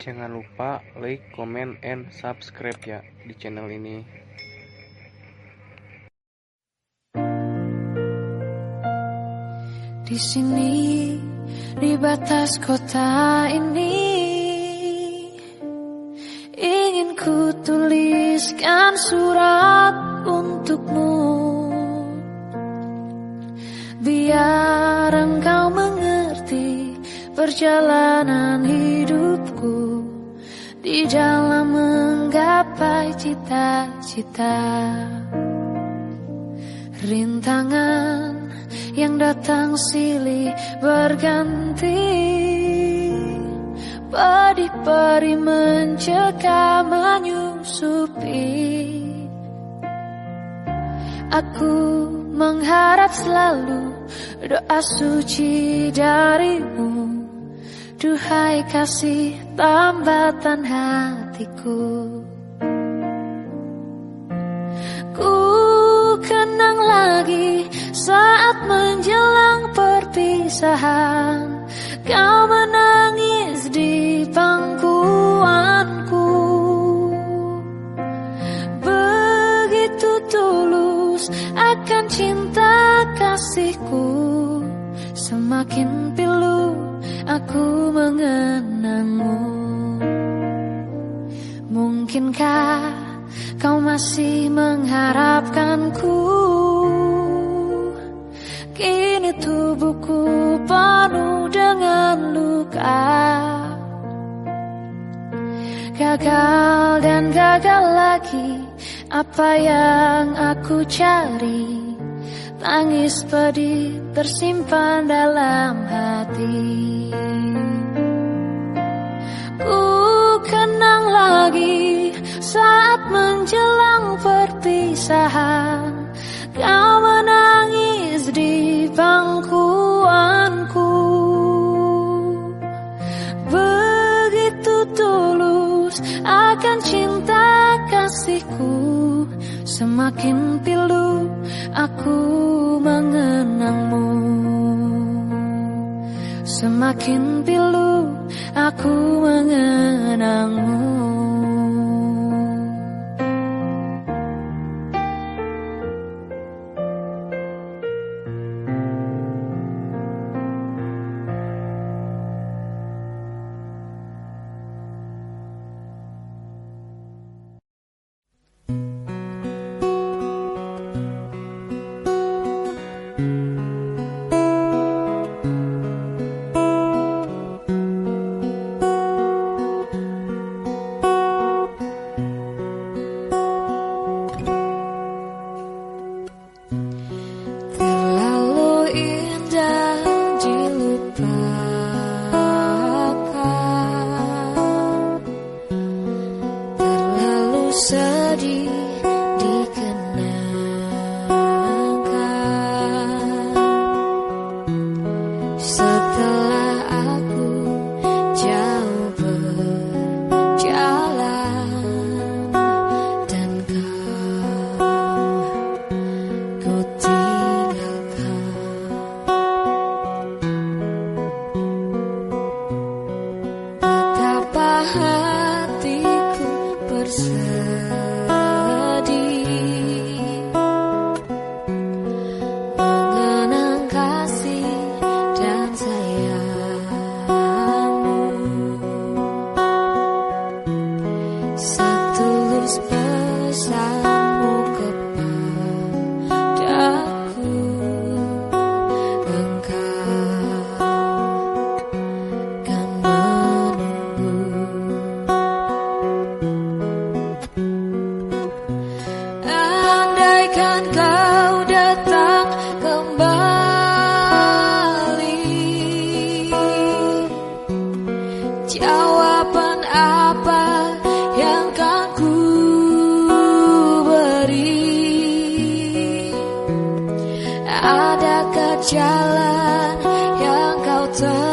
Jangan lupa like, comment, and subscribe ya di channel ini. Di sini, di batas kota ini, ingin ku tuliskan surat untukmu. Biar engkau mengerti perjalanan hidupku di dalam menggapai cita-cita. Rintangan yang datang silih berganti. Padi-padi mencekam menyusupi. Aku mengharap selalu doa suci darimu Duhai kasih tambatan hatiku. Ku kenang lagi saat menjelang perpisahan. Kau menangis di pangkuanku. Begitu tulus akan cinta kasihku Semakin pilu aku mengenangmu. Mungkinkah kau masih mengharapkanku? Kini tubuhku penuh dengan luka. Gagal dan gagal lagi Apa yang aku cari Tangis pedih tersimpan dalam hati. Ku kenang lagi saat menjelang perpisahan. Kau menangis di pangkuanku. Begitu tulus akan cinta kasihku Semakin pilu aku mengenangmu. Semakin pilu aku mengenangmu hatiku bersedih yang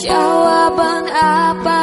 jawaban apa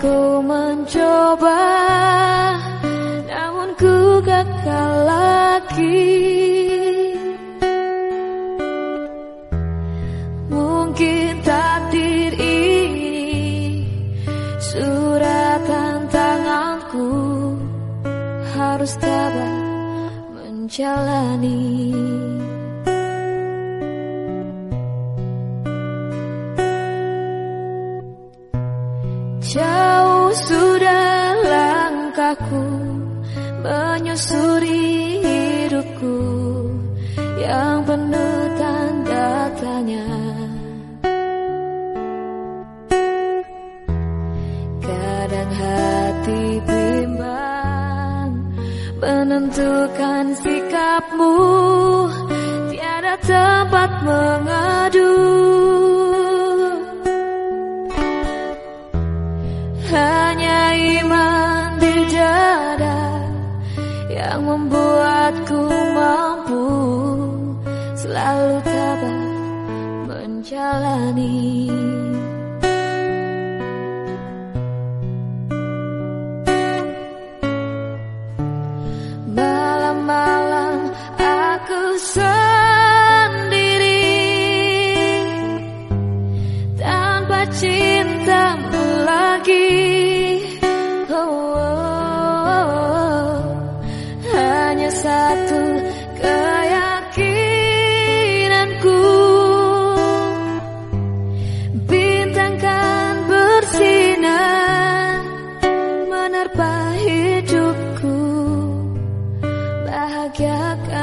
ku mencoba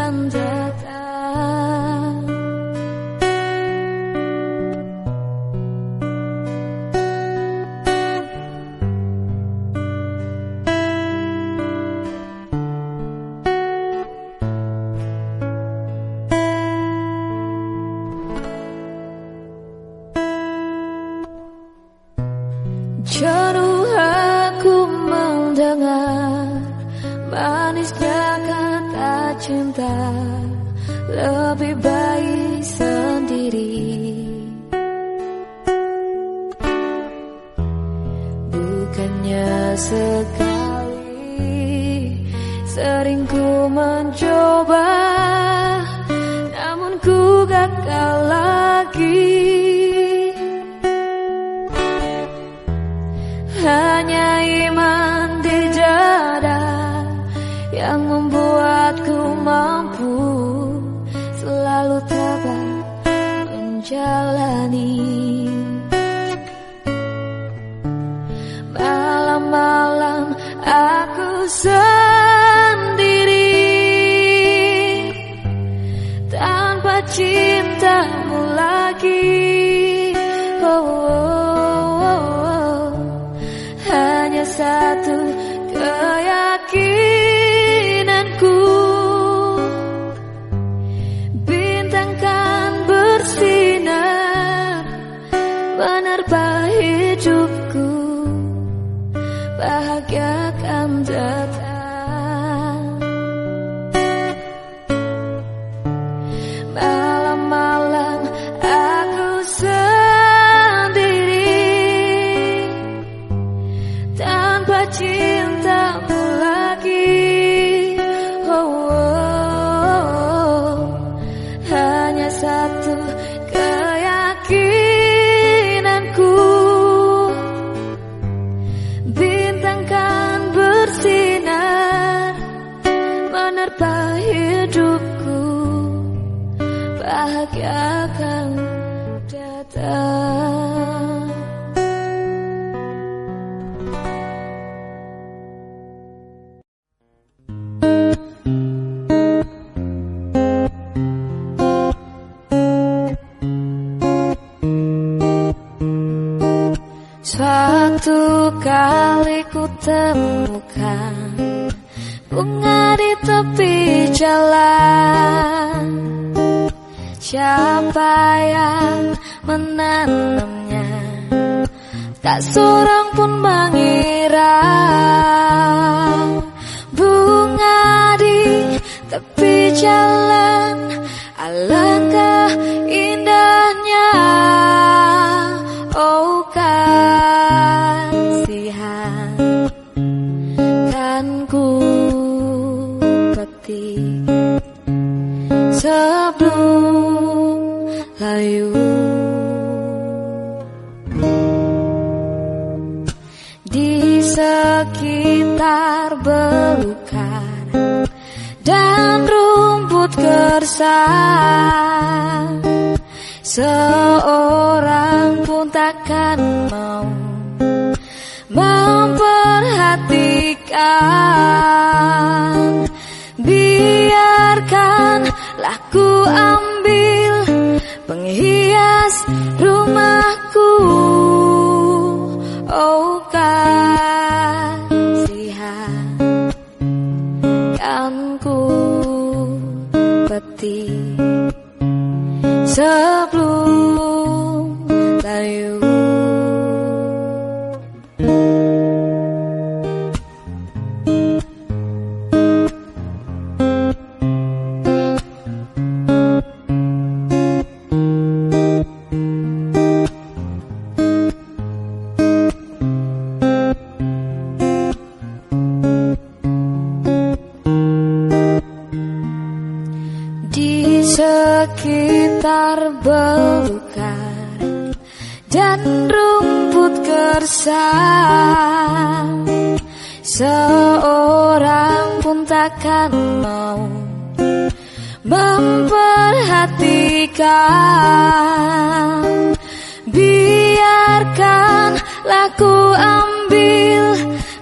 Bahagia akan ti. Menanamnya. Tak seorang pun mengira Bunga di tepi jalan. Alangkah rumput gersang Seorang pun takkan mau Memperhatikan. Biarkanlah ku ambil takkan mau memperhatikan. Biarkanlah ku ambil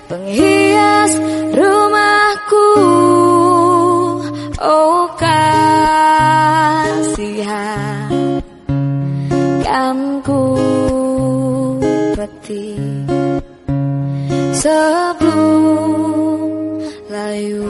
penghias rumahku. Oh kasihan Kan ku petik Sebelum layu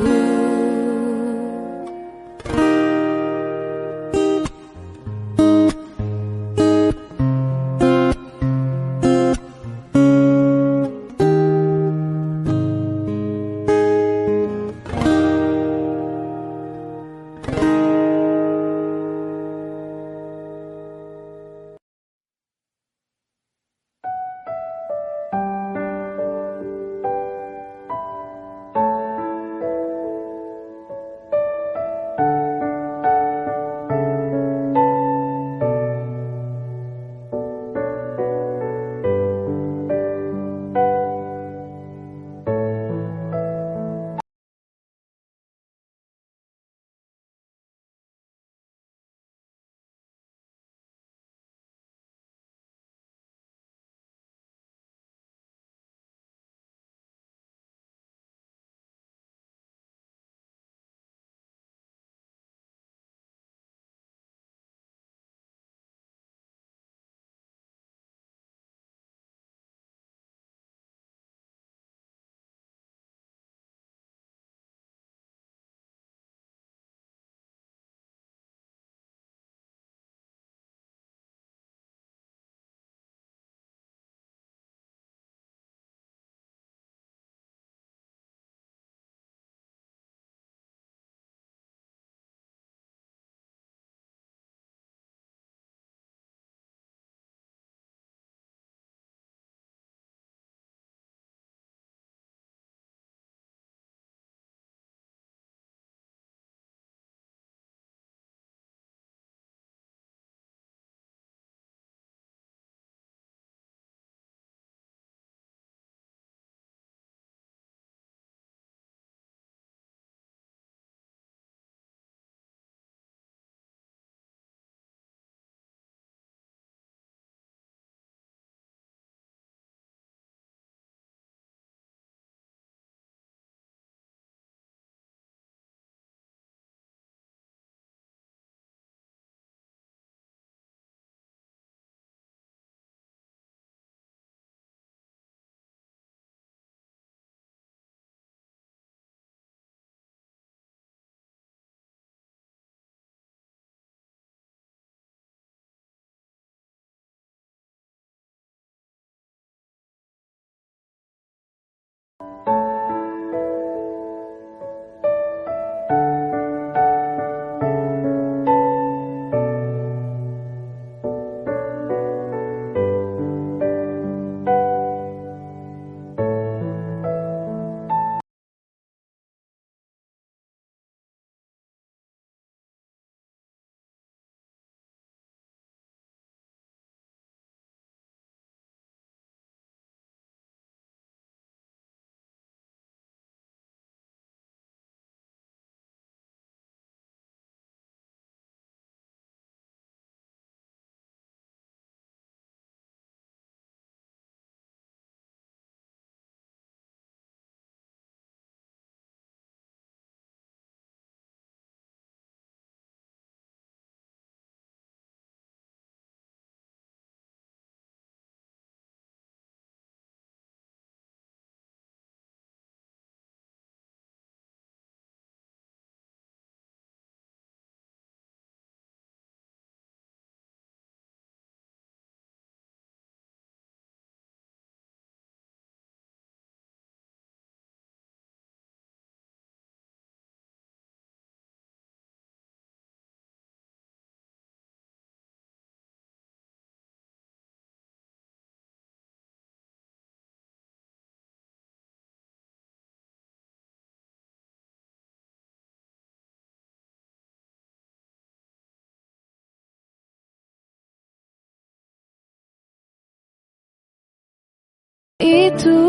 itu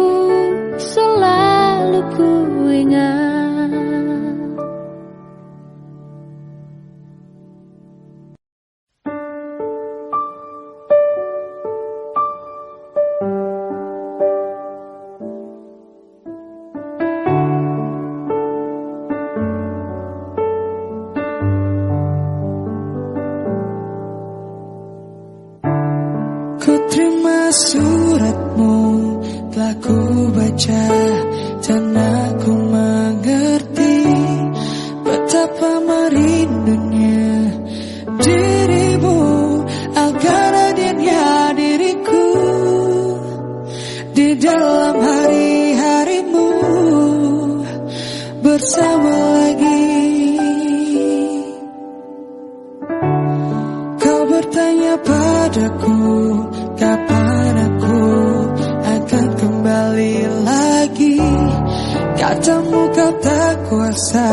selalu ku ingat. di dalam hari-harimu bersama lagi. Kau bertanya padaku kapan aku akan kembali lagi? Katamu kau tak kuasa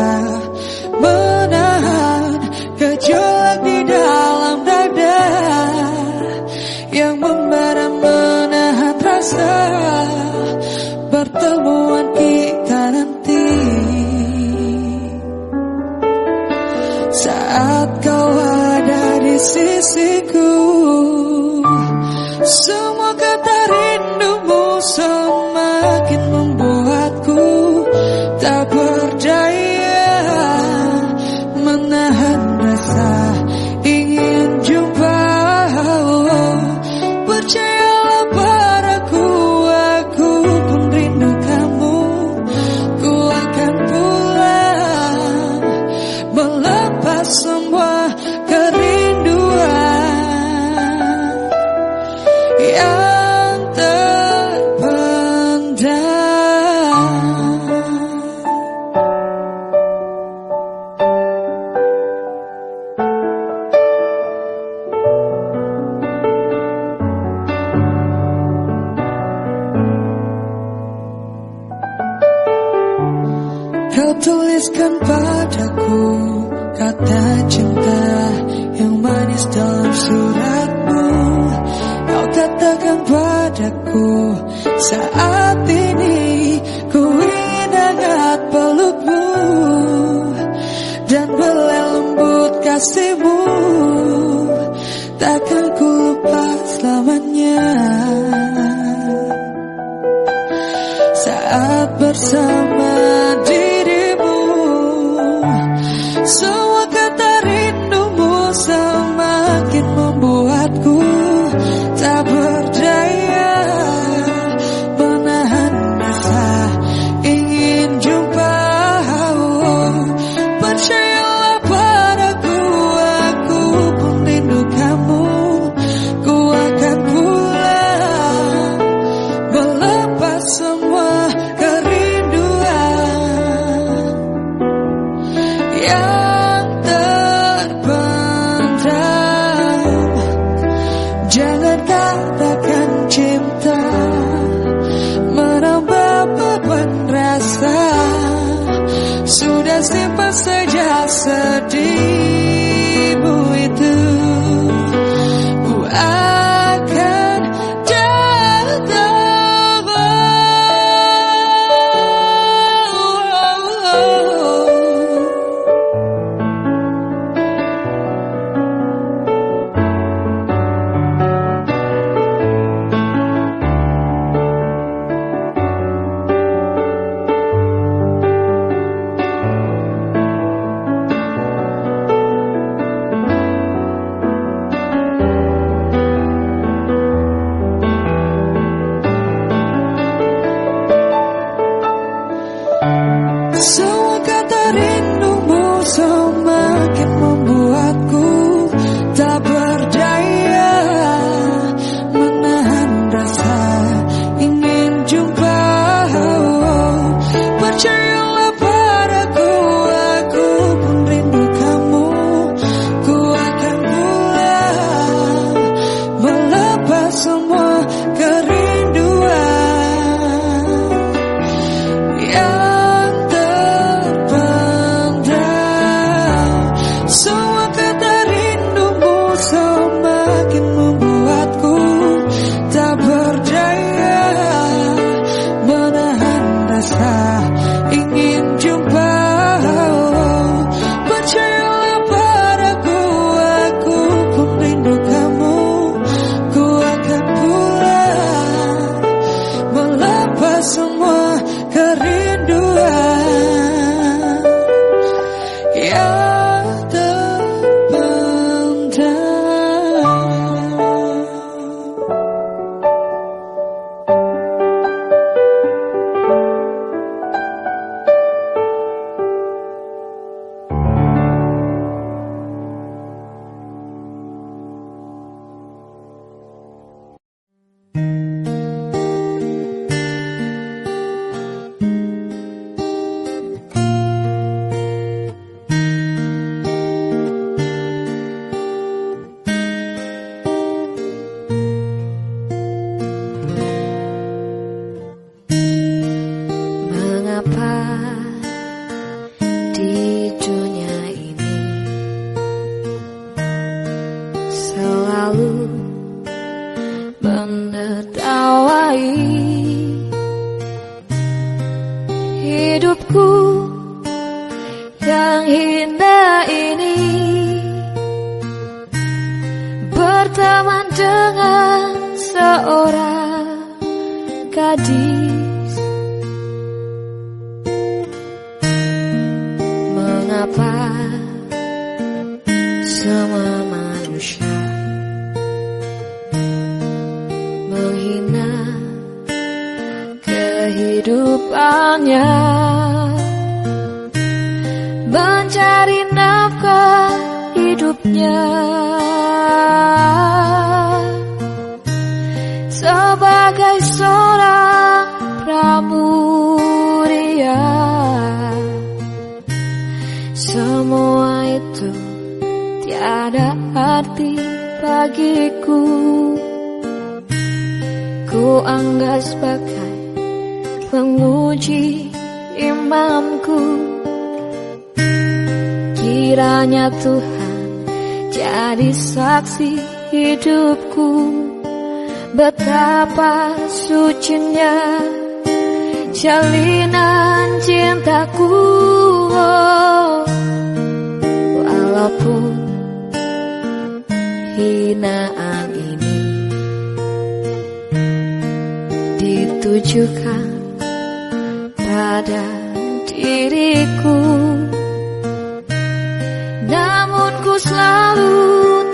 kasihmu takkan Sudah sempat sejak sedih. Dengan seorang gadis. Mengapa semua manusia menghina kehidupannya? Mencari nafkah hidupnya bagiku. Ku anggap sebagai penguji imamku. Kiranya Tuhan jadi saksi hidupku. Betapa sucinya jalinan cintaku. Walaupun hinaan ini. Ditujukan pada diriku. Namun ku selalu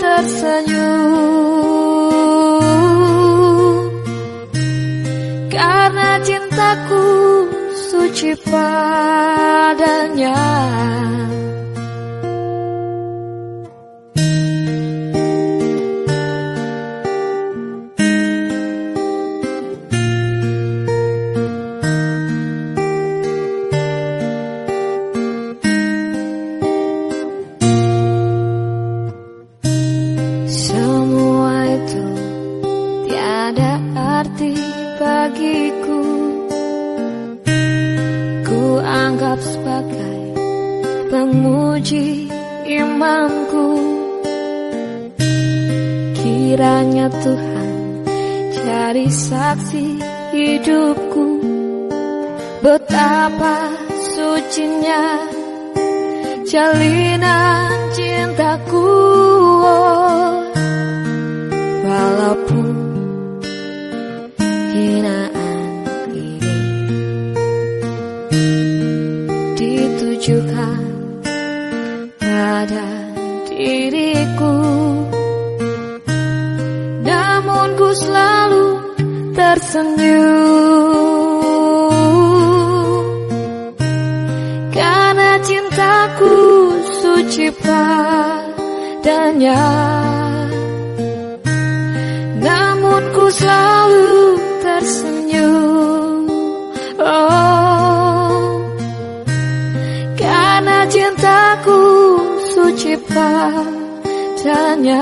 tersenyum. Karena cintaku suci padanya. Tersenyum Karena cintaku suci padanya namun ku selalu tersenyum. Oh. Karena cintaku suci padanya